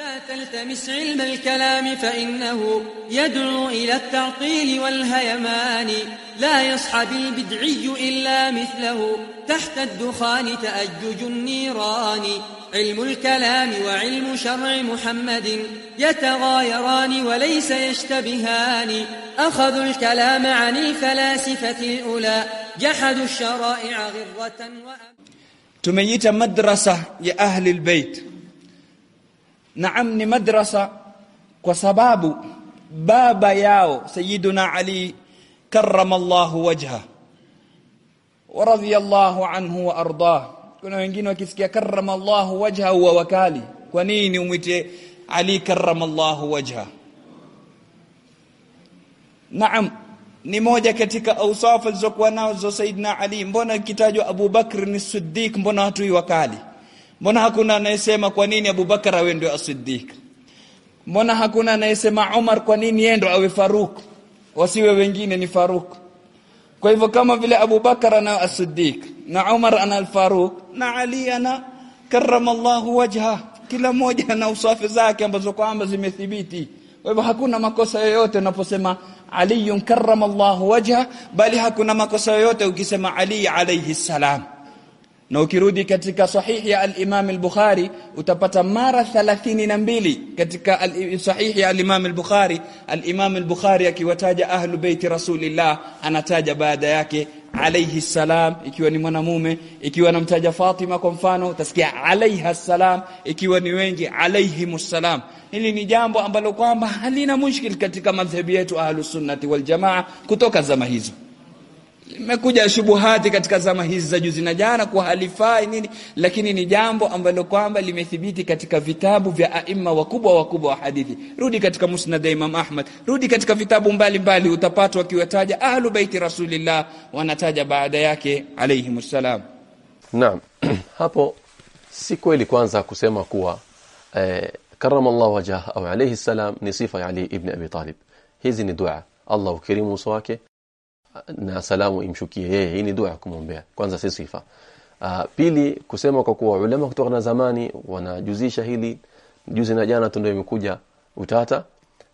لا تلتمس علم الكلام فإنه يدعو إلى التعطيل والهيمان. لا يصحب البدعي إلا مثله تحت الدخان تأجج النيران. علم الكلام وعلم شرع محمد يتغايران وليس يشتبهان. أخذوا الكلام عن الفلاسفة الأولى جحدوا الشرائع غرة وأم tumeita madrasa ya ahli albayt. Naam ni madrasa kwa sababu baba yao sayyiduna ali karramallahu wajha wa radiyallahu anhu wa ardah kuna wengine wakisikia karramallahu wajha wa wakali kwa nini umwite ali karramallahu wajha naam ni moja katika ausafu alizokuwa nazo Saidina Ali. Mbona kitajwa Abu Bakr ni Siddiq, mbona watu wakali? Mbona hakuna anayesema kwa nini Abu Bakr awe ndio as-Siddiq? Mbona hakuna anayesema Umar kwa nini yeye ndio awe Faruk, wasiwe wengine ni Faruk? Kwa hivyo kama vile Abu Bakr ana as-Siddiq na Umar ana al-Faruk na Ali ana karramallahu wajha, kila mmoja ana usafi zake ambazo kwamba zimethibiti. Kwa hivyo hakuna makosa yoyote unaposema Ali karramallahu wajha, bali hakuna makosa yoyote ukisema Ali alayhi salam. Na ukirudi katika sahihi ya al-Imam al-Bukhari utapata mara 32 katika sahihi ya al-Imam al-Bukhari, al-Imam al-Bukhari akiwataja ahlu baiti Rasulillah anataja baada yake alayhi salam ikiwa ni mwanamume, ikiwa anamtaja Fatima kwa mfano utasikia alayha salam, ikiwa ni wengi alayhimus salam. Hili ni jambo ambalo kwamba halina mushkil katika madhhabi yetu ahlus sunnati wal jamaa kutoka zama hizo. Imekuja shubuhati katika zama hizi za juzi na jana kwa halifai nini, lakini ni jambo ambalo kwamba limethibiti katika vitabu vya aima wakubwa wakubwa wa hadithi. Rudi katika Musnad ya Imam Ahmad, rudi katika vitabu mbalimbali, utapata wakiwataja ahlu baiti Rasulillah, wanataja baada yake alayhi salam. Naam, hapo si kweli kwanza kusema kuwa eh, karamallahu wajhahu au alayhi salam ni sifa ya Ali ibn Abi Talib. Hizi ni dua. Allah ukirimu uso wake na salamu imshukie yeye. Hii ni dua ya kumombea kwanza si sifa. Uh, pili kusema kwa kuwa ulema kutoka na zamani wanajuzisha hili, juzi na jana tu ndio imekuja utata.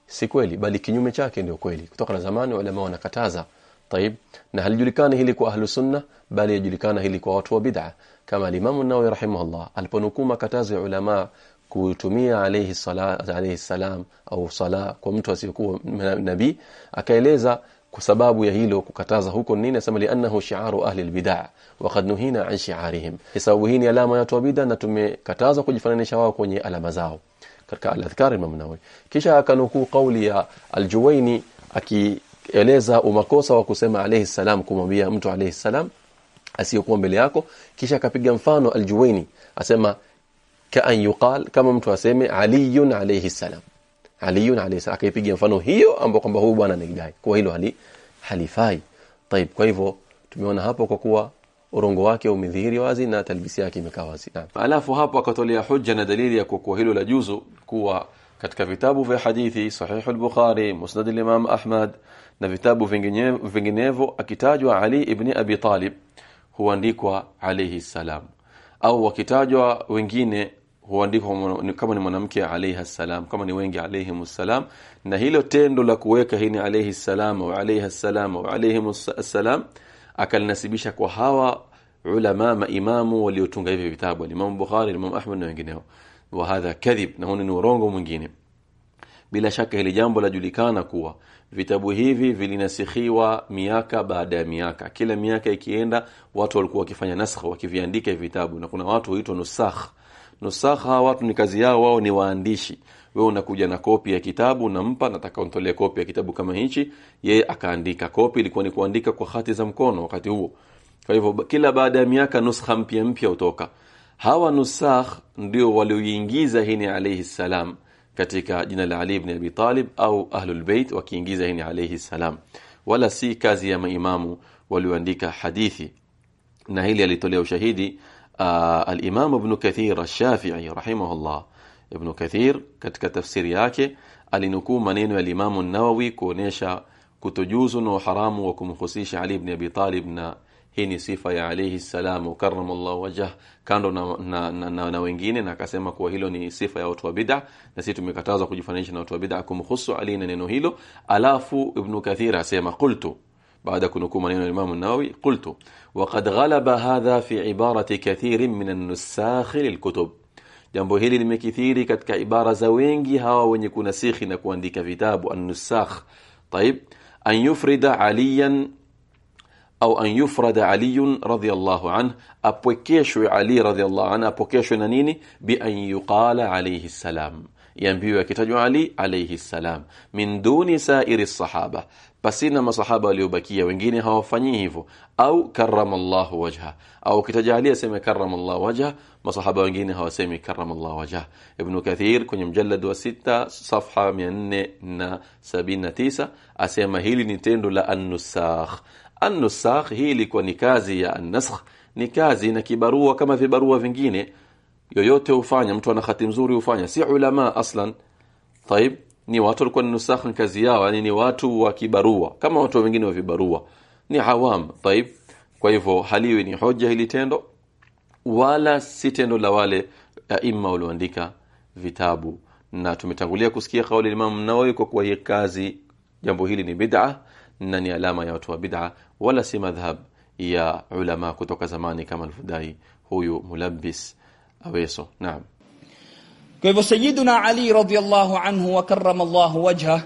Si kweli, bali kinyume chake ndio kweli. Kutoka na zamani ulema wanakataza طيب na halijulikani hili kwa ahlu sunna, bali yajulikana hili kwa watu wa bid'a, kama Imam an-Nawawi rahimahullah aliponukuma katazo ya ulama kutumia alayhi salatu alayhi salam au sala kwa mtu asiyekuwa nabii, akaeleza kwa sababu ya hilo kukataza huko nini nasema li annahu shi'aru ahli albid'a wa qad nuhina an shi'arihim. Sababu hii ni alama ya tawbida na tumekatazwa kujifananisha wao kwenye alama zao katika al-adhkar Imam kisha akanukuu kauli ya al-Juwayni akieleza umakosa wa kusema alayhi salam kumwambia mtu alayhi salam asiyokuwa mbele yako. Kisha akapiga mfano al-Juwayni asema kaan yuqal kama mtu aseme aliyun alayhi salam aliyun alayhi salam akaipiga mfano hiyo ambapo kwamba huyu bwana anidai kwa hilo hali halifai طيب kwa hivyo tumeona hapo kwa kuwa urongo wake umedhihiri wazi na talbisi yake imekaa wazi naam alafu hapo akatolea hujja na dalili ya kwa hilo la juzu kuwa katika vitabu vya hadithi sahih al-bukhari musnad al-imam ahmad na vitabu vinginevyo akitajwa ali ibn abi talib huandikwa alayhi salam au wakitajwa wengine huandikwa kama ni mwanamke alayhi salam kama ni wengi alayhi salam na hilo tendo la kuweka hii ni alayhi salam au alayhi salam au alayhi salam akalinasibisha kwa hawa ulama maimamu waliotunga hivi vitabu Imam Bukhari Imam Ahmad na wengineo. Wa hadha kadhib na huni ni urongo mwingine. Bila shaka hili jambo lajulikana kuwa vitabu hivi vilinasikhiwa miaka baada ya miaka. Kila miaka ikienda watu walikuwa wakifanya nasakh wakiviandika vitabu. Na kuna watu huitwa nusakh nusakh hawa watu ni kazi yao wao ni waandishi. Wewe unakuja na kopi ya kitabu unampa nataka untolee kopi ya kitabu kama hichi yeye akaandika. Kopi ilikuwa ni kuandika kwa hati za mkono wakati huo. Kwa hivyo kila baada ya miaka nuskha mpya mpya utoka hawa nusakh ndio walioingiza hini ni alayhi salam katika jina la Ali ibn Abi Talib au Ahlul Bait wakiingiza hini alayhi salam. Wala si kazi ya maimamu walioandika hadithi. Na hili alitolea ushahidi uh, al-Imam Ibn Kathir Ash-Shafi'i rahimahullah Ibn katika tafsiri yake alinukuu maneno ya Imam An-Nawawi kuonesha kutojuzu na haramu wa kumhusisha Ali ibn Abi Talib na hii ni sifa ya alayhi salam karramallahu wajh kando na, na, na, na wengine na akasema kuwa hilo ni sifa ya watu wa bid'a na sisi tumekatazwa kujifananisha na watu wa bid'a kumhusu Ali na neno hilo alafu ibn kathir asema qultu بعد كنكو من الإمام النووي قلت وقد غلب هذا في عبارة كثير من النساخ للكتب. جنبه هلي المكثير كتك عبارة زوينجي هوا وين يكون سيخ نكوان ديك كتاب النساخ. طيب أن يفرد عليا أو أن يفرد علي رضي الله عنه أبوكيشو علي رضي الله عنه أبوكيشو نانيني بأن يقال عليه السلام. Yambiwa kitajwa Ali alayhi salam min duni sairi sahaba. Pasina masahaba waliobakia wengine hawafanyi hivyo. Au karramallahu wajha au kitajalia Ali aseme karramallahu wajha masahaba wengine hawasemi karramallahu wajha. Ibn kathir kwenye mjallad wa sita safha 479 asema hili ni tendo la an-nusakh an-nusakh hii ilikuwa ni kazi ya an-nasakh ni kazi na kibarua kama vibarua vingine yoyote ufanya mtu ana khati nzuri ufanya si ulama aslan. Taib ni watu walikuwa ni nusakh kazi yao yani ni watu wa kibarua. Kama watu wengine wa vibarua. Ni hawam taib. Kwa hivyo haliwi ni hoja hili tendo wala si tendo la wale imma walioandika vitabu. Na tumetangulia kusikia kauli Imam Nawawi kwa kuwa hii kazi jambo hili ni bid'ah na ni alama ya watu wa bid'ah wala si madhhab ya ulama kutoka zamani kama al-fudai huyu mulabbis aweso naam. Kwa hivyo sayyiduna ali radhiyallahu anhu wa karramallahu wajha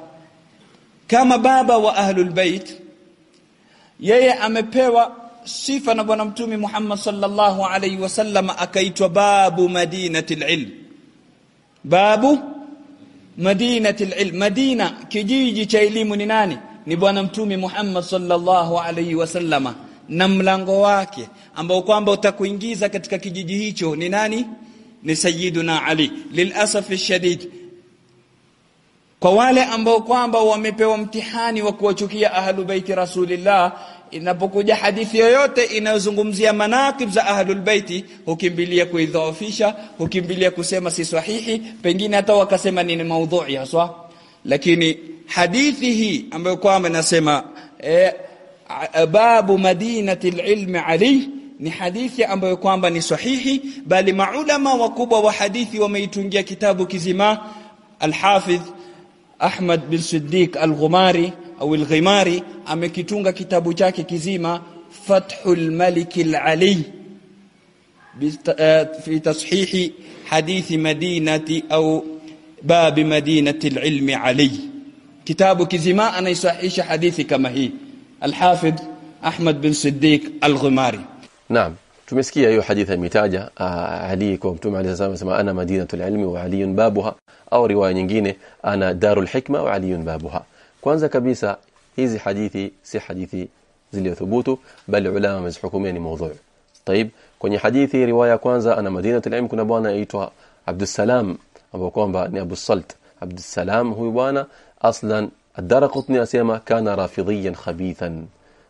kama baba wa ahlul bait yeye amepewa sifa na bwana mtume Muhammad sallallahu alaihi wasallam akaitwa babu madinatil ilm. Babu madinatil ilm. Madina kijiji cha elimu ni nani? Ni bwana mtume Muhammad sallallahu alaihi wasallama na mlango wake ambao kwamba utakuingiza katika kijiji hicho. Ni nani? Ni sayyiduna ali. Lilasaf shadid. Kwa wale ambao kwamba wamepewa mtihani wa kuwachukia ahlu baiti rasulillah inapokuja hadithi yoyote inayozungumzia manaqib za ahlul baiti hukimbilia kuidhoofisha hukimbilia kusema si sahihi pengine hata wakasema ni maudhui haswa. Lakini hadithi hii ambayo kwamba nasema e, babu madinati ilmi ali ni hadithi ambayo kwamba ni sahihi bali maulama wakubwa wa hadithi wameitungia kitabu kizima alhafidh Ahmad bin Siddiq al-Ghumari au al-Ghimari amekitunga kitabu chake kizima Fathul Malik al-Ali fi tashihi hadithi madinati au bab madinati al-ilmi Ali. Kitabu kizima anaisahihisha hadithi kama hii Alhafidh Ahmad bin Siddiq Alghumari. Naam, tumesikia hiyo hadithi imetaja Ali ah, kwa Mtume Ali sallallahu alayhi wasallam, ana madinatul ilmi wa aliyun babuha, nyingine ana darul hikma wa aliyun babuha. Kabisa hizi hadithi si hadithi zilizothubutu, bali ulama wamezihukumia ni maudhu. Taib, kwenye hadithi riwaya kwanza ana madinatul ilmi, kuna bwana aitwa Abdussalam ambao kwamba ni Abu Salt Abdussalam, huyu bwana aslan الدار قطني أسيما كان رافضيا خبيثا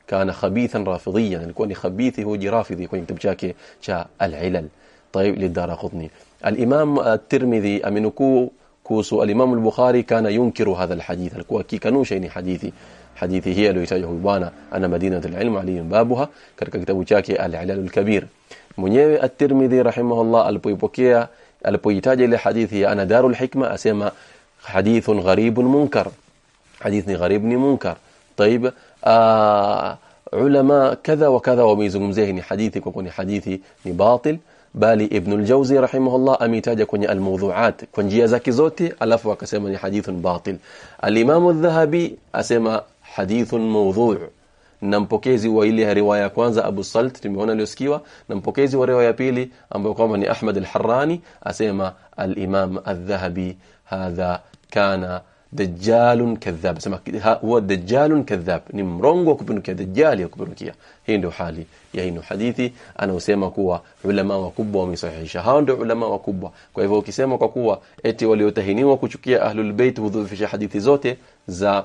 كان خبيثا رافضيا يعني كوني خبيثي هو رافضي كوني تبجاكي شا العلل. طيب للدار قطني. الإمام الترمذي أمنكو كوسو الإمام البخاري كان ينكر هذا الحديث. الكوكي كانوشيني حديثي. حديثي هي لو يتاجه بوانا أنا مدينة العلم علي بابها. كرك كتاب شاكي العلل الكبير. mwenyewe الترمذي رحمه الله alipoipokea alipohitaji ile أنا دار الحكمة أسيما حديث غريب منكر. حديث غريب ني منكر. طيب آه، علماء كذا وكذا وميزهم زين حديثي كوني حديثي ني باطل. بالي ابن الجوزي رحمه الله أمي تاجا كوني الموضوعات. كنجيا زكي زوتي الافو وكسيما حديث باطل. الإمام الذهبي أسيما حديث موضوع. نمبوكيزي وإليها رواية كوانزا أبو الصلت تميونا لسكيوا نمبوكيزي ورواية بيلي أمبوكوماني أحمد الحراني أسيما الإمام الذهبي. هذا كان dajjalun kadhab, sema huwa dajalun kadhab, ni mrongo wa kupindukia, dajali ya kupindukia. Hii ndio hali ya hino hadithi anaosema kuwa ulama wakubwa wamesahihisha. Hao ndio ulama wakubwa. Kwa hivyo ukisema kwa kuwa eti waliotahiniwa kuchukia ahlul bait hudhufisha hadithi zote za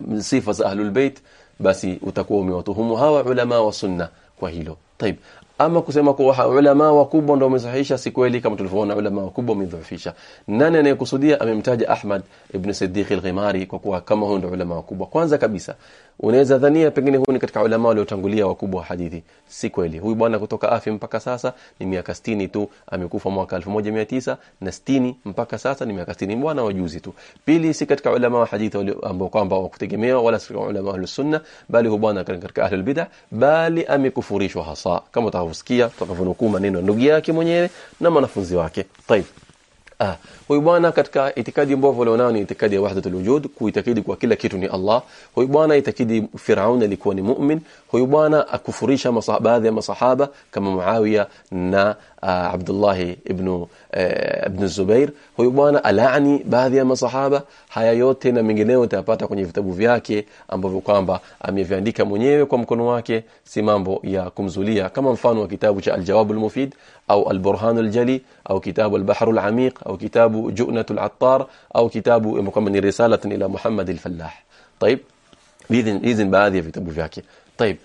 mm, sifa za ahlul bait, basi utakuwa umewatuhumu hawa ulama wa sunna kwa hilo. طيب ama kusema kuwa ulama wakubwa ndio wamesahihisha si kweli. Kama tulivyoona ulama wakubwa wamedhoofisha. Nani anayekusudia? Amemtaja Ahmad ibn Siddiq al-Ghimari kwa kuwa kama huyo ndio ulama wakubwa. Kwanza kabisa unaweza dhania pengine huyo ni katika ulama waliotangulia wakubwa wa hadithi. Si kweli. Huyu bwana kutoka afi mpaka sasa ni miaka 60 tu. Amekufa mwaka 1900 na 60 mpaka sasa ni miaka 60 bwana wa juzi tu. Pili si katika ulama wa hadithi ambao kwamba wakutegemewa wala si ulama wa sunna bali huyo bwana katika ahlul bid'ah bali amekufurishwa hasa. Kama tutakavyosikia tutakavyonukuu maneno ya ndugu yake mwenyewe na mwanafunzi wake. Tayeb. Ah, huyu bwana katika itikadi mbovu walionao ni itikadi ya wahdatul wujud, kuitakidi kwa kila kitu ni Allah. Huyu bwana itakidi Firaun alikuwa ni mu'min. Huyu bwana akufurisha baadhi ya masahaba kama Muawiya na uh, Abdullah ibn uh, ibn Zubair. Huyu bwana alaani baadhi ya masahaba. Haya yote na mengineyo utayapata kwenye vitabu vyake ambavyo kwamba ameviandika mwenyewe kwa mkono wake, si mambo ya kumzulia, kama mfano wa kitabu cha Al-Jawab al-Mufid أو البرهان الجلي أو كتاب البحر العميق أو كتاب جؤنة العطار أو كتاب مكمن رسالة إلى محمد الفلاح. طيب إذن إذن بهذه في تبوفياكي طيب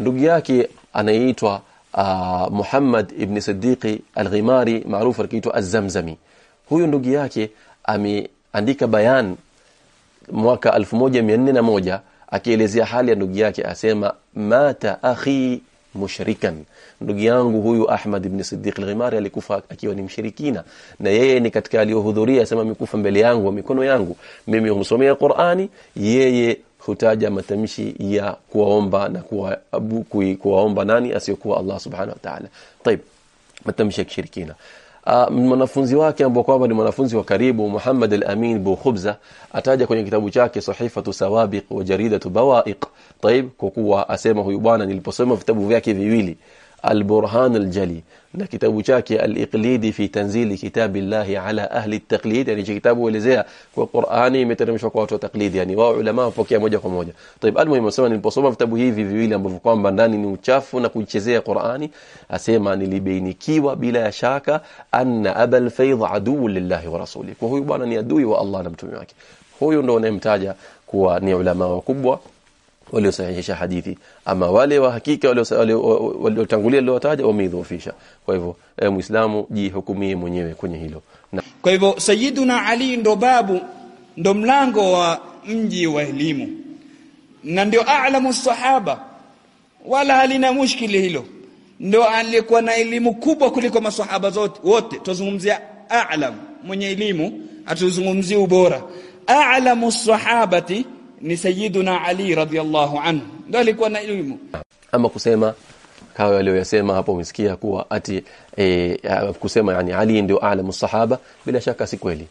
لقياكي أنا يتوى آه، محمد ابن صديق الغماري معروف ركيتو الزمزمي. هو نجياك أمي عندك بيان مواكا ألف موجة من موجة أكي لزي حال نجياك أسيما مات أخي mushrikan. Ndugu yangu huyu Ahmad ibn Siddiq al-Ghimari alikufa akiwa ni mshirikina, na yeye ni katika aliyohudhuria, asema mikufa mbele yangu mikono yangu, mimi humsomea Qur'ani, yeye hutaja matamshi ya kuwaomba na kuwaabudu, kuwaomba nani asiyokuwa Allah subhanahu wa ta'ala. Tayib, matamshi ya kishirikina uh, mwanafunzi wake ambao kwamba ni mwanafunzi wa karibu Muhammad al-Amin Bu Khubza ataja kwenye kitabu chake Sahifatu Sawabiq wa Jaridatu Bawaiq. Taib kwa kuwa asema huyu bwana niliposoma vitabu vyake viwili Al-Burhan al-Jali na kitabu chake Al-Iqlidi fi tanzili kitabillahi ala ahli at-taqlid yani kitabu elezea kwa Qur'ani imeteremshwa kwa watu wa taqlid yani wao ulama wapokea moja kwa moja. Tayeb almuhimu sema niliposoma vitabu hivi viwili ambavyo kwamba ndani ni uchafu na kuichezea Qur'ani asema nilibainikiwa bila ya shaka anna abal fayd adu lillahi wa rasuli. Kwa huyu bwana ni adui wa Allah na mtume wake. Huyu ndo unayemtaja kuwa ni ulama wakubwa waliosahihisha hadithi. Ama wale wa hakika waliotangulia waliotaja wameidhoofisha. Kwa hivyo e, muislamu jihukumie mwenyewe kwenye hilo. Na kwa hivyo sayyiduna ali ndo babu ndo mlango wa mji wa elimu. Na ndio a'lamu sahaba. Wala halina mushkili hilo. Ndio alikuwa na elimu kubwa kuliko maswahaba zote wote. Tuzungumzia a'lam mwenye elimu atuzungumzie ubora. A'lamu sahabati ni sayyiduna Ali radhiallahu anhu. Ndio alikuwa na elimu. Ama kusema kawa waliyosema hapo umesikia kuwa ati e, kusema yani Ali ndio a'lamu sahaba bila shaka si kweli.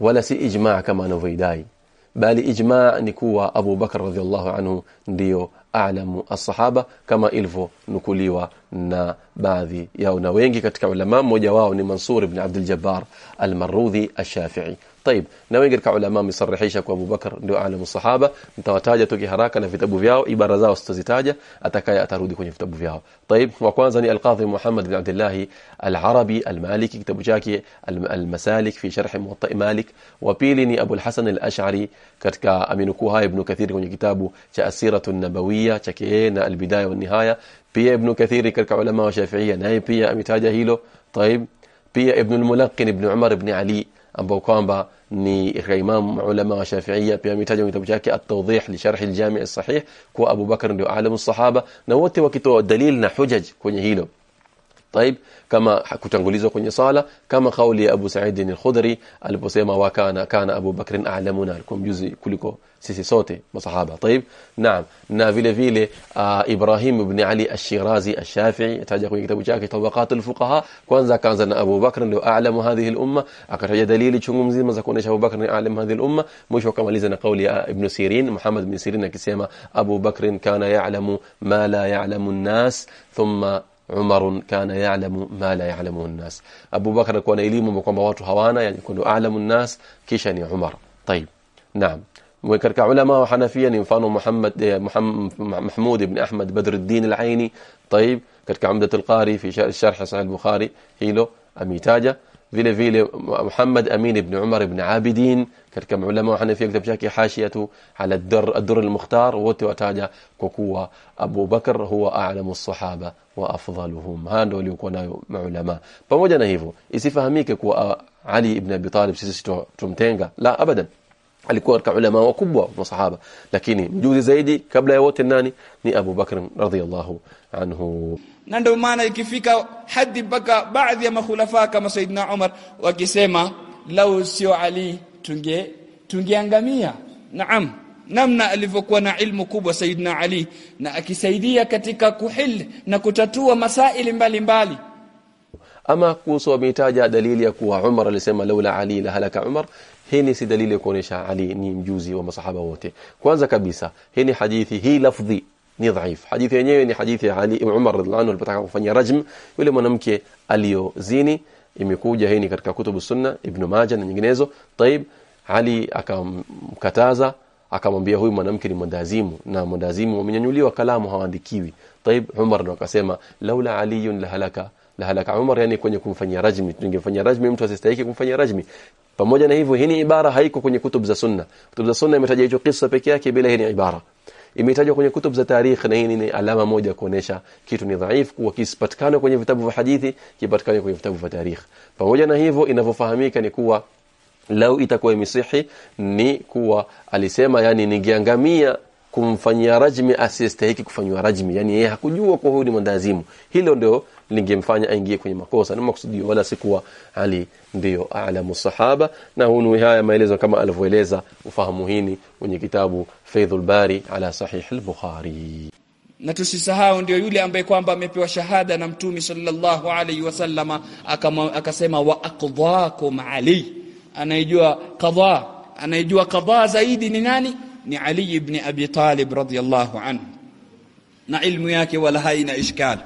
Wala si ijma' kama anavyoidai. Bali ijma' ni kuwa Abu Bakar radhiallahu anhu ndio a'lamu as-sahaba kama ilivyo nukuliwa na baadhi yao na wengi katika ulama mmoja wao ni Mansur ibn Abdul Jabbar al-Marudhi ash-Shafi'i طيب na wengi katika ulama misarihisha kwa Abu Bakar ndio alamu sahaba nitawataja tu haraka na vitabu vyao ibara zao sitazitaja atakaye atarudi kwenye vitabu vyao طيب wa kwanza ni al-Qadhi Muhammad bin Abdullah al-Arabi al-Maliki kitabu chake al-Masalik fi sharh Muwatta Malik wa pili ni Abu al-Hasan al-Ash'ari katika aminukuu haya Ibn Kathir kwenye kitabu cha Asiratu an-Nabawiyya chake na al-Bidaya wa nihaya pia ibn kathiri katika ulama wa shafiia naye pia ametaja hilo. Taib. Pia ibn al-mulaqin ibn umar ibn ali ambao kwamba ni imam ulama wa shafiia pia ametaja kitabu chake at-tawdih li sharh al-jami' as-sahih kwa Abu ndio alamu sahaba na wote wakitoa dalil na hujaj kwenye hilo. طيب كما كتنغوليزو كوني صالة كما قولي أبو سعيد الخضري البسيما وكان كان أبو بكر أعلمنا لكم جزي كلكو سيسي صوتي مصحابة. طيب نعم. نافيلي فيلي آه إبراهيم بن علي الشيرازي الشافعي. تاجا كوني كتابو جاكي طبقات الفقهاء. كوانزا كان زن أبو بكر لو أعلم هذه الأمة. أكرر جا دليلي شنغم زي مزا كوني أبو بكر أعلم هذه الأمة. مش وكما لزن قولي آه، ابن سيرين محمد بن سيرين كسيما أبو بكر كان يعلم ما لا يعلم الناس. ثم عمر كان يعلم ما لا يعلمه الناس. أبو بكر كان إليم وكما واتو هوانا يعني كان أعلم الناس كيشني عمر. طيب نعم. وكرك علماء وحنفيا ينفانوا محمد محمود بن أحمد بدر الدين العيني. طيب كرك عمدة القاري في شرح صحيح البخاري. هيلو أميتاجة. فيلي فيلي محمد أمين بن عمر بن عابدين كالكم علماء حنفية كتب شاكي حاشيته على الدر, الدر المختار ووتي وتاجا كوكوة أبو بكر هو أعلم الصحابة وأفضلهم هانو ليكونا علماء فموجنا هيفو إذا فهميك كوة علي بن أبي طالب سيسي تومتينغا لا أبداً alikuwa katika ulama wakubwa wa masahaba lakini mjuzi zaidi kabla ya wote nani? Ni Abu Bakr radhiyallahu anhu. Na ndio maana ikifika hadi mpaka baadhi ya makhulafa kama Saidina Umar wakisema lau sio Ali tunge tungeangamia. Naam namna alivyokuwa na ilmu kubwa Saidina Ali na akisaidia katika kuhil na kutatua masaili mbalimbali. Mbali. ama kuhusu wametaja dalili ya kuwa Umar alisema laula Ali la halaka Umar hii ni si dalili kuonesha Ali ni mjuzi wa masahaba wote. Kwanza kabisa hii ni hadithi hii lafdhi ni dhaif. Hadithi yenyewe ni hadithi ya Ali Umar radhiallahu anhu alipotaka kufanya rajm yule mwanamke aliyozini imekuja hii ni katika kutubu sunna ibn Majah na nyinginezo. Taib Ali akamkataza akamwambia huyu mwanamke ni mwendazimu na mwendazimu wamenyanyuliwa kalamu hawaandikiwi. Taib Umar ndo akasema laula aliyun la halaka la halaka Umar yani kwenye kumfanyia rajmi. Tungemfanyia rajmi mtu asistahiki kumfanyia rajmi. Pamoja na hivyo hii ni ibara haiko kwenye kutub za sunna. Kutub za sunna imetaja hicho kisa peke yake bila hii ni ibara. Imetajwa kwenye kutub za tarikh na hii ni alama moja kuonesha kitu ni dhaifu kuwa kisipatikane kwenye vitabu vya hadithi kipatikane kwenye vitabu vya tarikh. Pamoja na hivyo inavyofahamika ni kuwa lau itakuwa imesihi ni kuwa alisema yani ningeangamia kumfanyia rajmi asiyestahiki kufanywa rajmi. Yani yeye hakujua kwa huyu ni mwendazimu hilo ndio lingemfanya aingie kwenye makosa na maksudio wala sikuwa Ali ndio a'lamu sahaba. Na hunu haya maelezo kama alivyoeleza ufahamu hini kwenye kitabu Faidhul Bari ala Sahih al-Bukhari. Na tusisahau ndio yule ambaye kwamba amepewa shahada na mtumi sallallahu alaihi wasallama akasema wa aqdhakum ali. Anayejua qadha anayejua qadha zaidi ni nani? Ni Ali ibn Abi Talib radhiyallahu anhu. Na ilmu yake wala haina ishkali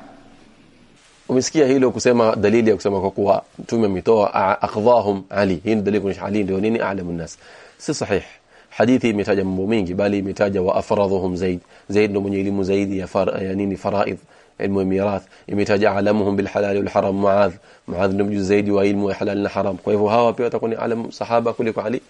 umesikia hilo kusema dalili ya kusema kwa kuwa mtume ametoa aqdhahum ali hii ni dalili kuonyesha ali ndio nini a'lamun nas si sahih hadithi imetaja mambo mengi bali imetaja wa afradhuhum zaid zaid ndio mwenye elimu zaidi ya, far, ya nini faraidh ilmu mirath imetaja alamuhum bil halal wal haram muadh muadh ndio mjuzi zaidi wa ilmu ya halal na haram kwa hivyo hawa pia watakuwa ni alam sahaba kuliko ali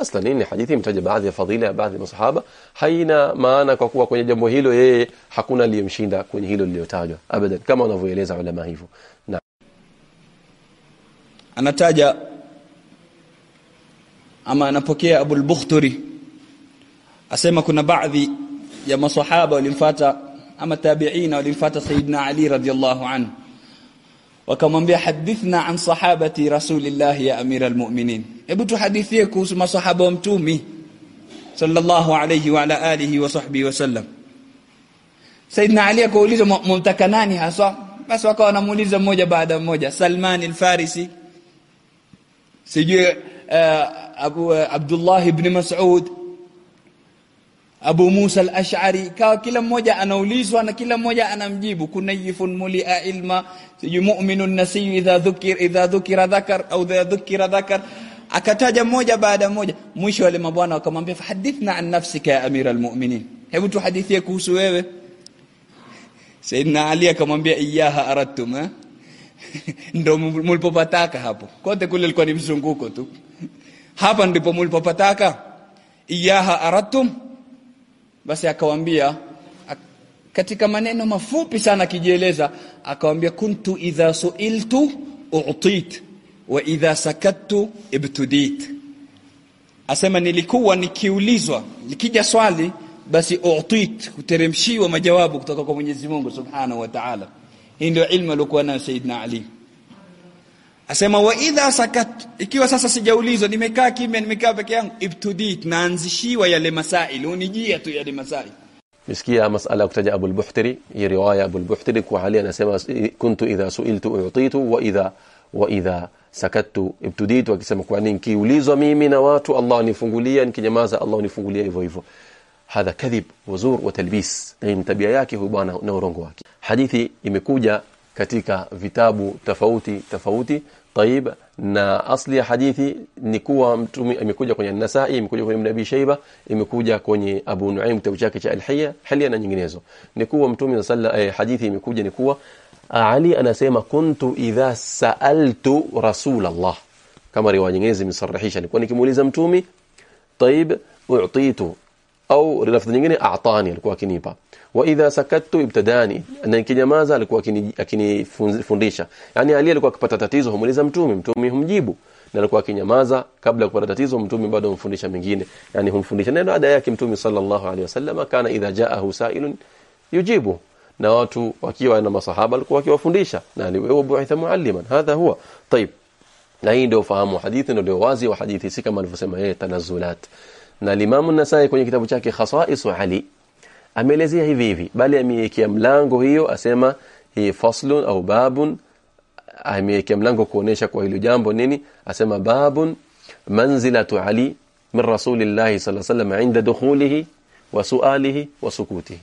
aslan hii ni hadithi imetaja baadhi ya fadhila ya baadhi ya masahaba. Haina maana kwa kuwa kwenye jambo hilo yeye hakuna aliyemshinda kwenye hilo lililotajwa. Abadan kama wanavyoeleza ulama hivyo. Na anataja ama anapokea Abu al-Bukhturi. Asema kuna baadhi ya masahaba walimfuata ama tabi'ina walimfuata Sayyidina Ali radhiyallahu anhu wakamwambia hadithna an sahabati rasulillah ya amira almu'minin hebu tuhadithie kuhusu masahaba wa mtumi sallallahu alayhi wa ala alihi wa sahbihi wasallam Saidna Ali akauliza mumtaka nani hasa basi wakawa wanamuuliza mmoja baada mmoja Salman al-Farisi sijui uh, Abu uh, Abdullah ibn Mas'ud Abu Musa al-Ash'ari kawa kila mmoja anaulizwa na kila mmoja anamjibu kunayifun mulia ilma mu'minun nasiyu idha dhukir idha dhukira dhakar au idha dhukira dhakar. Akataja mmoja baada mmoja mwisho wale mabwana wakamwambia fahadithna an nafsika ya amira almu'minin. Hebu tuhadithie kuhusu wewe. Sayyidina Ali akamwambia iyaha aradtum eh? Ndo mulipopataka hapo. Kote kule ilikuwa ni mzunguko tu. Hapa ndipo mulipopataka. Iyaha aradtum basi akawambia katika maneno mafupi sana akijieleza akawambia kuntu idha suiltu u'tit wa idha sakattu ibtudit. Asema nilikuwa nikiulizwa likija swali basi u'tit kuteremshiwa majawabu kutoka kwa Mwenyezi Mungu Subhanahu wa Ta'ala. Hii ndio ilmu aliyokuwa nayo Saidina Ali asema wa idha sakat ikiwa sasa sijaulizwa nimekaa kimya nimekaa peke yangu. Ibtudit naanzishiwa yale masaili unijia tu yale masaili. Nisikia masala kutaja Abu al-Buhtari, hii riwaya Abu al-Buhtari kwa hali anasema kuntu idha suiltu u'titu wa idha wa idha sakattu. Ibtuditu akisema kwa nini kiulizwa mimi na watu Allah nifungulia nikinyamaza Allah nifungulia hivyo hivyo. Hadha kadhib wazur wa talbis. Ni tabia yake huyu bwana na urongo wake. Hadithi imekuja katika vitabu tofauti tofauti طيب na asli ya hadithi ni kuwa mtume imekuja kwenye Nasai imekuja kwenye Nabii Shaiba imekuja kwenye Abu Nuaim kitabu chake cha Al-Hayya Hilya na nyinginezo ni kuwa mtume sallallahu eh, hadithi imekuja ni kuwa Ali anasema kuntu idha sa'altu Rasulullah kama riwaya nyingine zimesarahisha nilikuwa nikimuuliza mtumi طيب u'titu au lafzi nyingine a'tani alikuwa akinipa wa idha sakattu ibtadani. Na kinyamaza alikuwa akinifundisha. Yani ali alikuwa akipata tatizo humuliza mtume mtume humjibu. Na alikuwa akinyamaza kabla kupata tatizo mtume bado humfundisha mengine. Yani humfundisha. Neno ada yake mtume sallallahu alaihi wasallam kana idha jaahu sa'ilun yujibu. Na watu wakiwa na masahaba alikuwa akiwafundisha. Na ni wewe buitha mualliman hadha huwa. Tayib na hii ndio fahamu hadithi ndio wazi wa hadithi si kama alivyosema yeye tanazulat na limamu nasai kwenye kitabu chake khasa'is wa ali ameelezea hivi hivi. Bali amewekea mlango hiyo asema hii faslun au babun. Ameiwekea mlango kuonesha kwa hilo jambo nini? Asema babun manzilatu Ali min rasulillahi sallallahu alayhi wasallam inda dukhulihi wa sualihi wa sukutihi.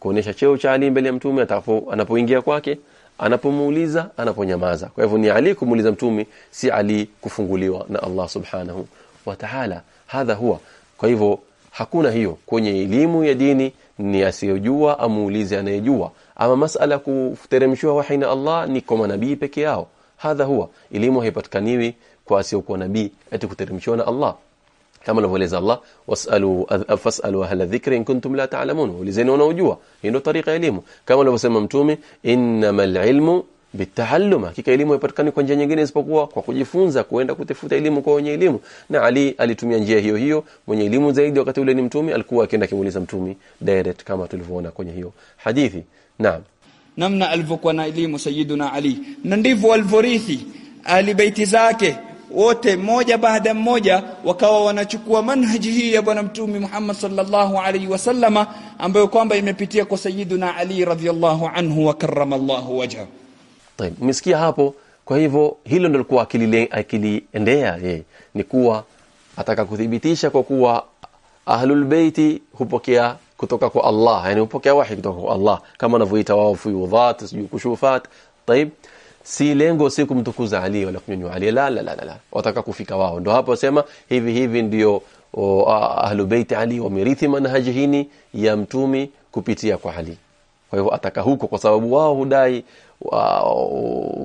Kuonesha cheo cha Ali mbele ya mtume atakapo anapoingia kwake anapomuuliza anaponyamaza. Kwa hivyo ni Ali kumuuliza mtume si Ali kufunguliwa na Allah subhanahu wa ta'ala. Hadha huwa. Kwa hivyo hakuna hiyo. Kwenye elimu ya dini ni asiyojua amuulize anayejua. Ama masala kuteremshiwa wahi na Allah ni kwa manabii peke yao. Hadha huwa. Elimu haipatikaniwi kwa asiyokuwa nabii eti kuteremshiwa na Allah. Kama anavyoeleza Allah wasalu fasalu ahla dhikri in kuntum la ta'lamun. Ulizeni wanaojua. Hii ndio tariqa ya elimu. Kama alivyosema mtume innamal ilmu bitahallum. Kika elimu haipatikani kwa njia nyingine isipokuwa kwa kujifunza kuenda kutafuta elimu kwa wenye elimu. Na Ali alitumia njia hiyo hiyo. Mwenye elimu zaidi wakati ule ni mtumi alikuwa akienda kimuuliza mtumi direct kama tulivyoona kwenye hiyo hadithi. Naam. Namna alivyokuwa na elimu sayyiduna Ali. Na ndivyo alivorithi ali baiti zake. Wote mmoja baada mmoja wakawa wanachukua manhaji hii ya bwana mtume Muhammad sallallahu alaihi wasallama ambayo kwamba imepitia kwa sayyiduna Ali radhiyallahu anhu wa karramallahu wajhahu Taib, umesikia hapo. Kwa hivyo hilo ndio akili akiliendea yeye, ni kuwa ataka kudhibitisha kwa kuwa ahlul baiti hupokea kutoka kwa Allah, yani hupokea wahi kutoka kwa Allah kama anavyoita wao fuyudhat, sijui kushufat. Taib, si lengo si kumtukuza Ali wala kunyanyua Ali, la la la la, wataka kufika wao. Ndio hapo sema hivi hivi, ndio ahlul baiti Ali wamirithi manhajihini ya mtumi kupitia kwa Ali. Kwa hivyo ataka huko, kwa sababu wao hudai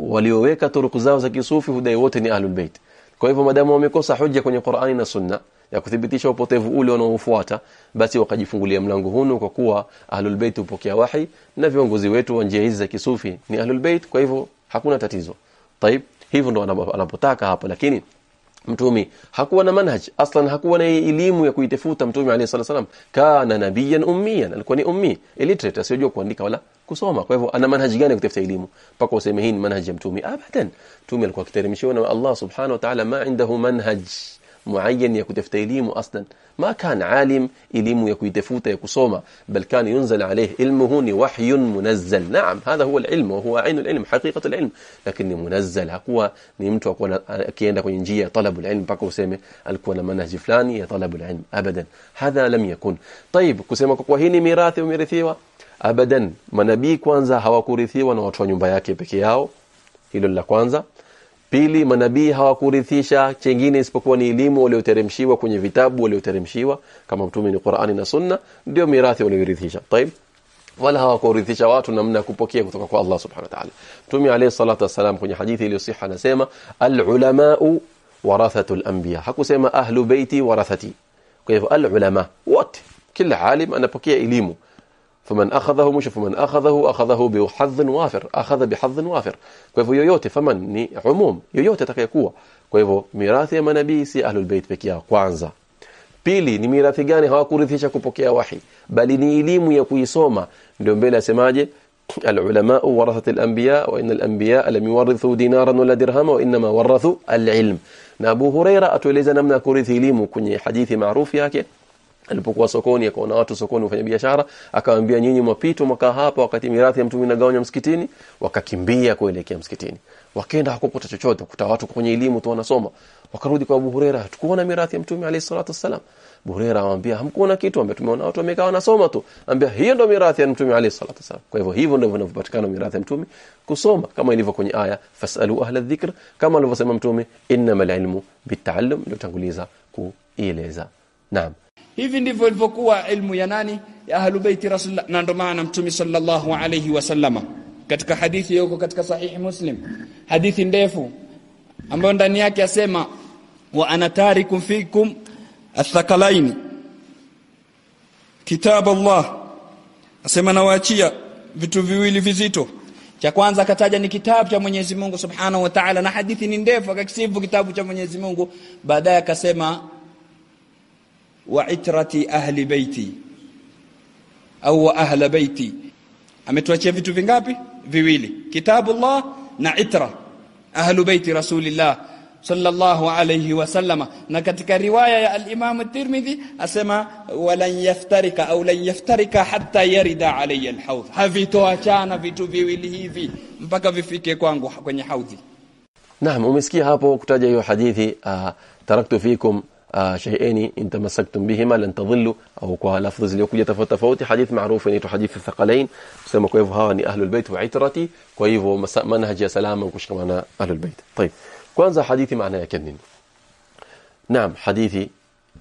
walioweka turuku zao za kisufi hudai wote ni ahlul bait kwa hivyo madamu wamekosa hoja kwenye Qur'ani na Sunna ya kuthibitisha upotevu ule wanaofuata basi wakajifungulia mlango hunu kwa kuwa ahlul bait hupokea wahi na viongozi wetu wa njia hizi za kisufi ni ahlul bait kwa hivyo hakuna tatizo. Taib hivyo ndo anapotaka hapo lakini mtume hakuwa na manhaj aslan hakuwa na elimu ya kuitefuta mtume alayhi salatu wasallam kana nabiyan ummiyan alikuwa ni ummi illiterate asiyojua kuandika wala kusoma. Kwa hivyo ana manhaji gani ya kutafuta elimu? Mpaka useme hii ni manhaji ya mtume. Abadan mtume alikuwa akiteremshiwa na Allah subhanahu wa ta'ala ma indahu manhaj معين يكو تفتي أصلا. ما كان عالم إليمو يكو يتفوت يكو صوما بل كان ينزل عليه علمه وحي منزل. نعم هذا هو العلم وهو عين العلم حقيقة العلم. لكن منزل هو نمتو أكوانا كيانا كو ينجي طلب العلم باكو سيمي الكوانا منهج فلاني يطلب العلم. أبدا هذا لم يكن. طيب كو كسيما كو هيني ميراثي وميرثيوة أبدا منبي كوانزا هوا كوريثيوة نواتوا نمبا yake peke yao hilo Pili, manabii hawakurithisha chengine isipokuwa ni elimu walioteremshiwa kwenye vitabu walioteremshiwa kama mtume ni Qur'ani na Sunna, ndio mirathi waliorithisha. Taib, wala hawakurithisha watu namna kupokea kutoka kwa Allah subhanahu wa ta'ala. Mtume عليه salatu والسلام kwenye hadithi iliyo sahih anasema al-ulama al-anbiya hakusema ahlu baiti warathati. Kwa hivyo al-ulama wote, kila alim anapokea elimu فمن أخذه مش فمن أخذه أخذه بحظ وافر أخذ بحظ وافر. كيف يوتي فمن ني عموم يوتي تكيكو كيف ميراث منبيس أهل البيت بكيا قوانزا بيلي ني ميراثي غاني هوا كورثيشا كوبوكيا وحي. بل ني إليم يا صوما دون بيلا سماجي العلماء ورثة الأنبياء وإن الأنبياء لم يورثوا دينارا ولا درهما وإنما ورثوا العلم. نابو هريرة أتوليزا نمنا كورثي ليم كني حديث معروف ياكي. Alipokuwa sokoni akaona watu sokoni wafanya biashara akawaambia nyinyi mwapito mkaa hapa wakati mirathi ya mtume inagawanywa msikitini. Wakakimbia kuelekea msikitini. Wakaenda hakukuta chochote. Kuta watu kwenye elimu tu wanasoma. Wakarudi kwa Abu Huraira. Tukuona mirathi ya mtume alayhi salatu wasalam Abu Huraira amwambia hamkuona kitu? Ambaye tumeona watu wamekaa wanasoma tu. Ambia hiyo ndio mirathi ya mtume alayhi salatu wasalam kwa hivyo hivyo ndivyo vinavyopatikana mirathi ya mtume kusoma. Kama ilivyo kwenye aya fasalu ahla dhikr kama alivyosema mtume innamal ilmu bitaallum ndio tanguliza kueleza naam hivi ndivyo ilivyokuwa ilmu ya nani? Ya ahlu baiti rasulullah. Na ndo maana mtume sallallahu alayhi wasallama katika hadithi yoko katika sahihi muslim hadithi ndefu ambayo ndani yake asema wa ana tarikum fikum athqalaini kitab Allah asema nawaachia vitu viwili vizito. Cha kwanza akataja ni kitabu cha Mwenyezi Mungu Subhanahu wa Ta'ala na hadithi ni ndefu akakisifu kitabu cha Mwenyezi Mungu. Baadaye akasema wa itrati ahli baiti au wa ahla baiti. Ametuachia vitu vingapi? Viwili. Kitabullah na itra. Ahlu baiti rasulillah sallallahu alayhi wasallama na katika riwaya ya al-Imam at-Tirmidhi asema walan yaftarika au lan yaftarika hatta yarida alayya al-hawd. Havitoachana vitu viwili hivi mpaka vifike kwangu kwenye haudhi Naam umesikia hapo kutaja hiyo hadithi uh, taraktu fikum شيئين إن تمسكتم بهما لن تظلوا أو كوها لفظ يتفوت تفوتي حديث معروف أن يتحديث الثقلين. بسيما كويفو هاني أهل البيت وعترتي. كويفو منهج سلاما كوشك معنا أهل البيت. طيب كوانزا حديثي معنا يكنين نعم حديثي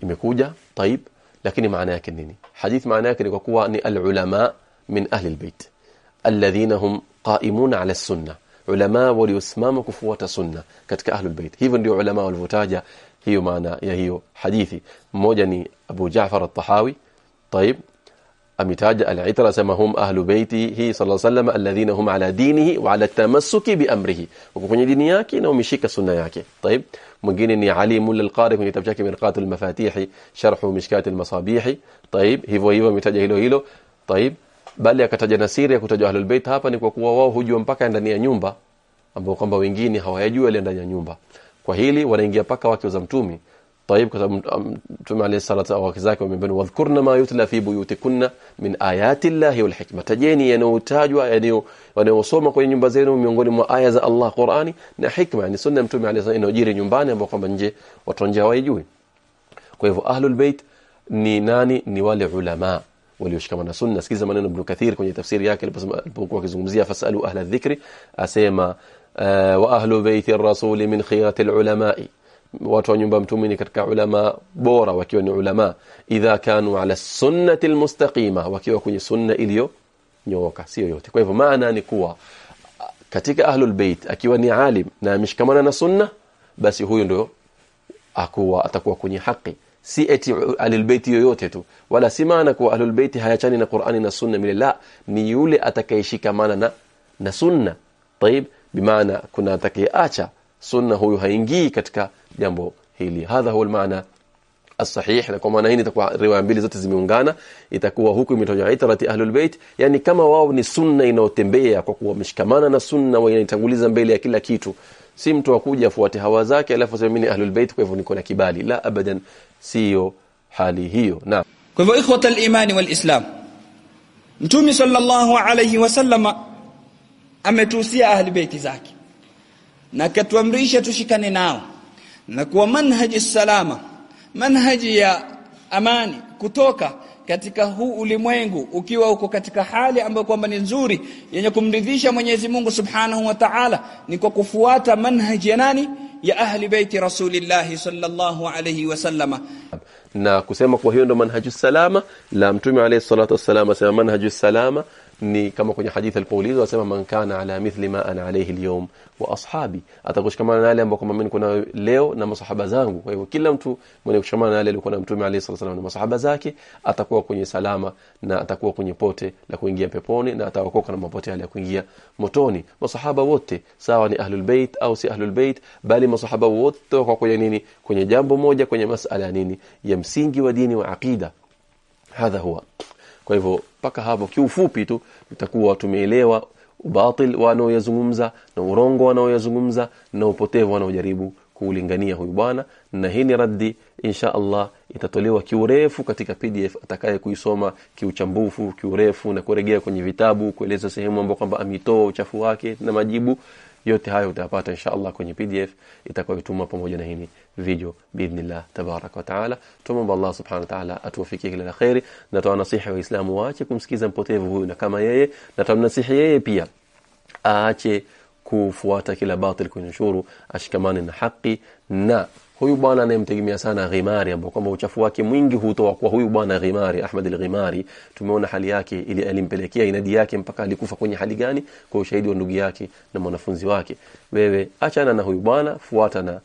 يمكوجة طيب لكن معنا يكنين حديث معنا يكنين كوكوا أن العلماء من أهل البيت. الذين هم قائمون على السنة. علماء وليسمام كفوة سنة. كتك أهل البيت. هيفن دي علماء والفتاجة hiyo maana ya hiyo hadithi mmoja ni Abu Jaafar at-Tahawi طيب ametaja al-itra sema hum ahlu baitihi sallallahu alayhi wasallam alladhina hum ala dinihi wa ala tamassuki bi amrihi wako kwenye dini yake na umeshika sunna yake طيب mwingine ni Ali Mulla al-Qari kwenye kitabu chake Mirqat al-Mafatih sharh Mishkat al-Masabih طيب hivyo hivyo ametaja hilo hilo طيب bali akataja nasiri ya kutajwa ahlul bait hapa ni kwa kuwa wao hujua mpaka ndani ya nyumba ambao kwamba wengine hawayajua ile ndani ya nyumba kwa hili wanaingia paka wake za mtumi طيب kwa sababu mtume alayhi salatu wa wake zake wamebeni wadhkurna ma yutla fi buyutikunna min ayati llahi wal hikma tajeni yanayotajwa yanayosoma kwenye nyumba zenu miongoni mwa aya za Allah Qur'ani na hikma yani sunna mtume alayhi salatu inayojiri nyumbani ambao kwamba nje watu nje hawajui kwa hivyo ahlul bait ni nani ni wale ulama walioshikamana sunna sikiza maneno ibn kathir kwenye tafsiri yake alipokuwa akizungumzia fasalu ahla dhikri asema wa ahlu baiti ar-rasul min khiyati al-ulama'i watu wa nyumba mtume ni katika ulama bora wakiwa ni ulama idha kanu ala sunnati almustaqima wakiwa kwenye sunna iliyo nyooka sio yote kwa hivyo maana ni kuwa katika ahlul bait akiwa ni alim na ameshikamana na sunna basi huyo ndio akuwa atakuwa kwenye haki si eti ahlul bait yoyote tu wala si maana kuwa ahlul bait hayachani na Qur'ani na sunna mile la ni yule atakayeshikamana na na sunna طيب bimaana kuna atakayeacha sunna huyu haingii katika jambo hili hadha huwa maana الصحيح na kwa maana hii itakuwa riwaya mbili zote zimeungana itakuwa huku imetajwa itrati ahlul bait yani kama wao ni sunna inayotembea kwa kuwa wameshikamana na sunna wa inaitanguliza mbele ya kila kitu si mtu akuja afuate hawa zake alafu aseme mimi ahlul bait kwa hivyo niko na kibali la abadan sio hali hiyo na kwa hivyo ikhwata al-imani wal-islam mtume sallallahu alayhi wasallam ametuhusia ahli baiti zake. Na katuamrisha tushikane nao. Na kuwa manhaji salama manhaji ya amani kutoka katika huu ulimwengu ukiwa uko katika hali ambayo kwamba ni nzuri yenye kumridhisha Mwenyezi Mungu Subhanahu wa Ta'ala ni kwa kufuata manhaji ya nani? Ya ahli baiti rasulillahi sallallahu alayhi wasallama na kusema kwa hiyo ndo manhaju salama la mtume alayhi salatu wasallam asema manhaju salama ni kama kwenye hadithi alipoulizwa asema man kana ala mithli ma ana alayhi alyawm. Wa ashabi atakushikamana na yale ambao kama mimi nayo leo na masahaba zangu. Kwa hivyo kila mtu mwenye kushikamana na yale alikuwa na mtume alayhi salatu wasallam na masahaba zake atakuwa kwenye salama na atakuwa kwenye pote la kuingia peponi na ataokoka na mapote yale ya kuingia motoni. Masahaba wote sawa ni ahlul bait au si ahlul bait bali masahaba wote kwa kwenye nini? Kwenye jambo moja kwenye masala ya nini? Ya msingi wa dini wa aqida. Hadha huwa kwa hivyo mpaka hapo kiufupi tu tutakuwa tumeelewa ubatil wanaoyazungumza na urongo wanaoyazungumza na upotevu wanaojaribu kuulingania huyu bwana. Na hii ni raddi insha Allah itatolewa kiurefu katika PDF atakaye kuisoma kiuchambufu kiurefu na kuregea kwenye vitabu kueleza sehemu ambapo kwamba amitoa uchafu wake na majibu yote hayo utayapata insha Allah kwenye PDF itakayotumwa pamoja na hili video biidhnillah tabarak wa taala. Tumomba Allah subhanahu wa ta'ala atuwafikie kila la khairi na tuwanasihi waislamu waache kumsikiza mpotevu huyu na kama yeye na tumnasihi yeye pia aache kufuata kila batil kwenye shuru ashikamane na haki na huyu bwana anayemtegemea sana Ghimari ambapo kwamba uchafu wake mwingi hutoa kwa huyu bwana Ghimari Ahmad al-Ghimari. Tumeona hali yake ili alimpelekea inadi yake mpaka alikufa kwenye hali gani? Kwa ushahidi wa ndugu yake na mwanafunzi wake. Wewe achana na huyu bwana fuata na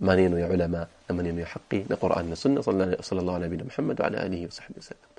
maneno ya ulama na maneno ya haki na Qur'an na Sunna sallallahu alaihi wa sallam Muhammad wa ala alihi wa sahbihi wasallam